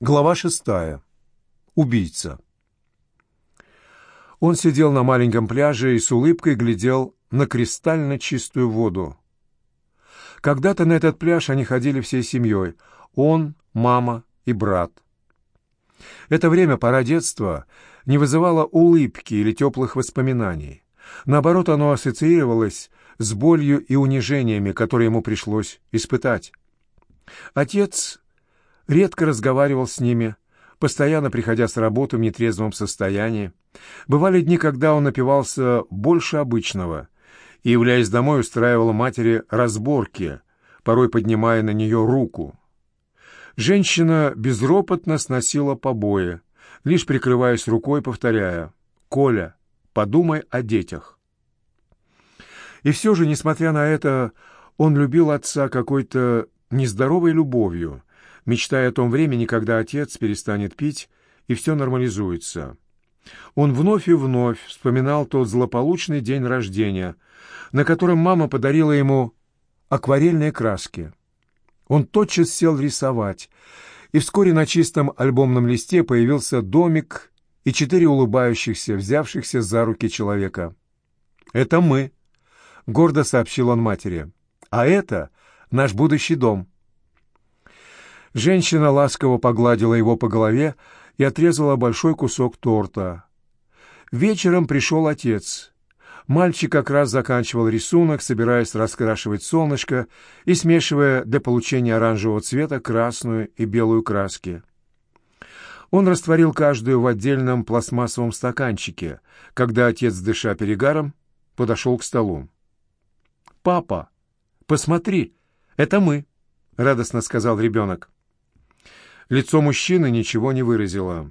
Глава шестая. Убийца. Он сидел на маленьком пляже и с улыбкой глядел на кристально чистую воду. Когда-то на этот пляж они ходили всей семьей. Он, мама и брат. Это время, пора детства, не вызывало улыбки или теплых воспоминаний. Наоборот, оно ассоциировалось с болью и унижениями, которые ему пришлось испытать. Отец редко разговаривал с ними, постоянно приходя с работы в нетрезвом состоянии. Бывали дни, когда он напивался больше обычного и, являясь домой, устраивал матери разборки, порой поднимая на нее руку. Женщина безропотно сносила побои, лишь прикрываясь рукой, повторяя «Коля, подумай о детях». И все же, несмотря на это, он любил отца какой-то нездоровой любовью, мечтая о том времени, когда отец перестанет пить, и все нормализуется. Он вновь и вновь вспоминал тот злополучный день рождения, на котором мама подарила ему акварельные краски. Он тотчас сел рисовать, и вскоре на чистом альбомном листе появился домик и четыре улыбающихся, взявшихся за руки человека. «Это мы», — гордо сообщил он матери. «А это наш будущий дом». Женщина ласково погладила его по голове и отрезала большой кусок торта. Вечером пришел отец. Мальчик как раз заканчивал рисунок, собираясь раскрашивать солнышко и смешивая для получения оранжевого цвета красную и белую краски. Он растворил каждую в отдельном пластмассовом стаканчике, когда отец, дыша перегаром, подошел к столу. «Папа, посмотри, это мы», — радостно сказал ребенок. Лицо мужчины ничего не выразило.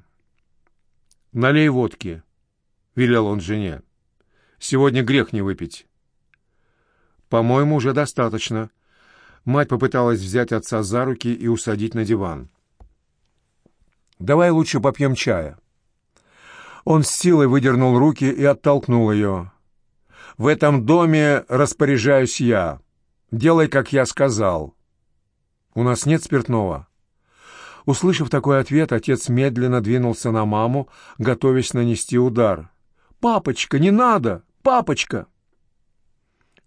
«Налей водки», — велел он жене. «Сегодня грех не выпить». «По-моему, уже достаточно». Мать попыталась взять отца за руки и усадить на диван. «Давай лучше попьем чая». Он с силой выдернул руки и оттолкнул ее. «В этом доме распоряжаюсь я. Делай, как я сказал». «У нас нет спиртного». Услышав такой ответ, отец медленно двинулся на маму, готовясь нанести удар. «Папочка, не надо! Папочка!»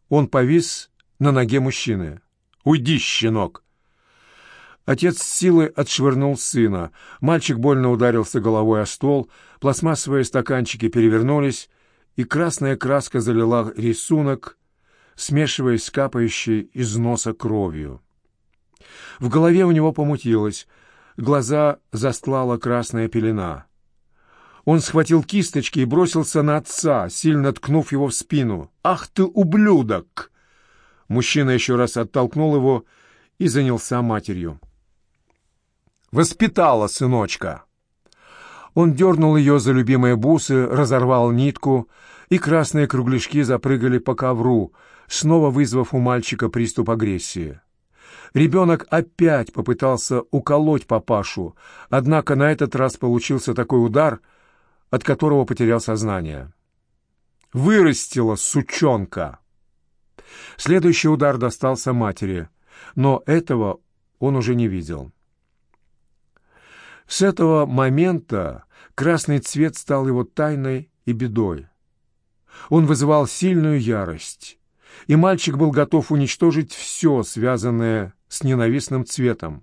Он повис на ноге мужчины. «Уйди, щенок!» Отец с силой отшвырнул сына. Мальчик больно ударился головой о стол, пластмассовые стаканчики перевернулись, и красная краска залила рисунок, смешиваясь с капающей из носа кровью. В голове у него помутилось — глаза застлала красная пелена. Он схватил кисточки и бросился на отца, сильно ткнув его в спину. «Ах ты, ублюдок!» Мужчина еще раз оттолкнул его и занялся матерью. «Воспитала, сыночка!» Он дернул ее за любимые бусы, разорвал нитку, и красные кругляшки запрыгали по ковру, снова вызвав у мальчика приступ агрессии. Ребенок опять попытался уколоть папашу, однако на этот раз получился такой удар, от которого потерял сознание. «Вырастила, сучонка!» Следующий удар достался матери, но этого он уже не видел. С этого момента красный цвет стал его тайной и бедой. Он вызывал сильную ярость, и мальчик был готов уничтожить все, связанное с ненавистным цветом.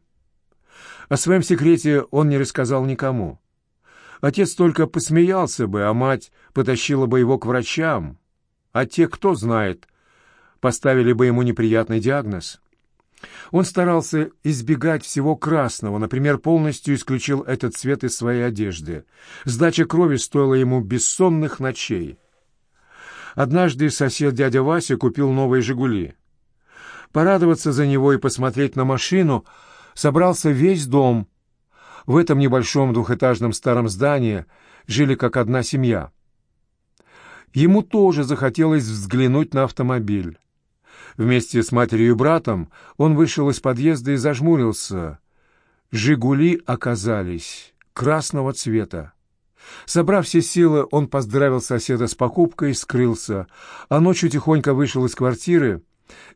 О своем секрете он не рассказал никому. Отец только посмеялся бы, а мать потащила бы его к врачам. А те, кто знает, поставили бы ему неприятный диагноз. Он старался избегать всего красного, например, полностью исключил этот цвет из своей одежды. Сдача крови стоила ему бессонных ночей. Однажды сосед дядя Вася купил новые «Жигули». Порадоваться за него и посмотреть на машину собрался весь дом. В этом небольшом двухэтажном старом здании жили как одна семья. Ему тоже захотелось взглянуть на автомобиль. Вместе с матерью и братом он вышел из подъезда и зажмурился. «Жигули» оказались красного цвета. Собрав все силы, он поздравил соседа с покупкой и скрылся, а ночью тихонько вышел из квартиры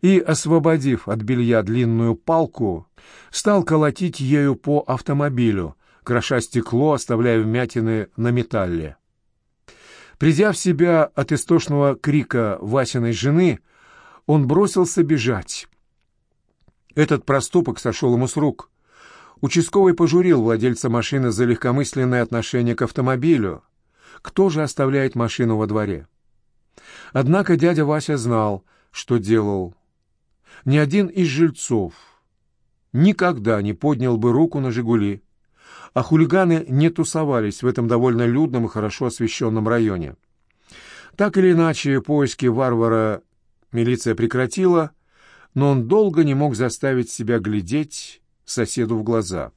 и, освободив от белья длинную палку, стал колотить ею по автомобилю, кроша стекло, оставляя вмятины на металле. Придя в себя от истошного крика Васиной жены, он бросился бежать. Этот проступок сошел ему с рук. Участковый пожурил владельца машины за легкомысленное отношение к автомобилю. Кто же оставляет машину во дворе? Однако дядя Вася знал, что делал. Ни один из жильцов никогда не поднял бы руку на «Жигули», а хулиганы не тусовались в этом довольно людном и хорошо освещенном районе. Так или иначе, поиски варвара милиция прекратила, но он долго не мог заставить себя глядеть соседу в глаза.